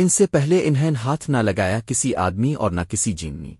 ان سے پہلے انہیں ہاتھ نہ لگایا کسی آدمی اور نہ کسی جیننی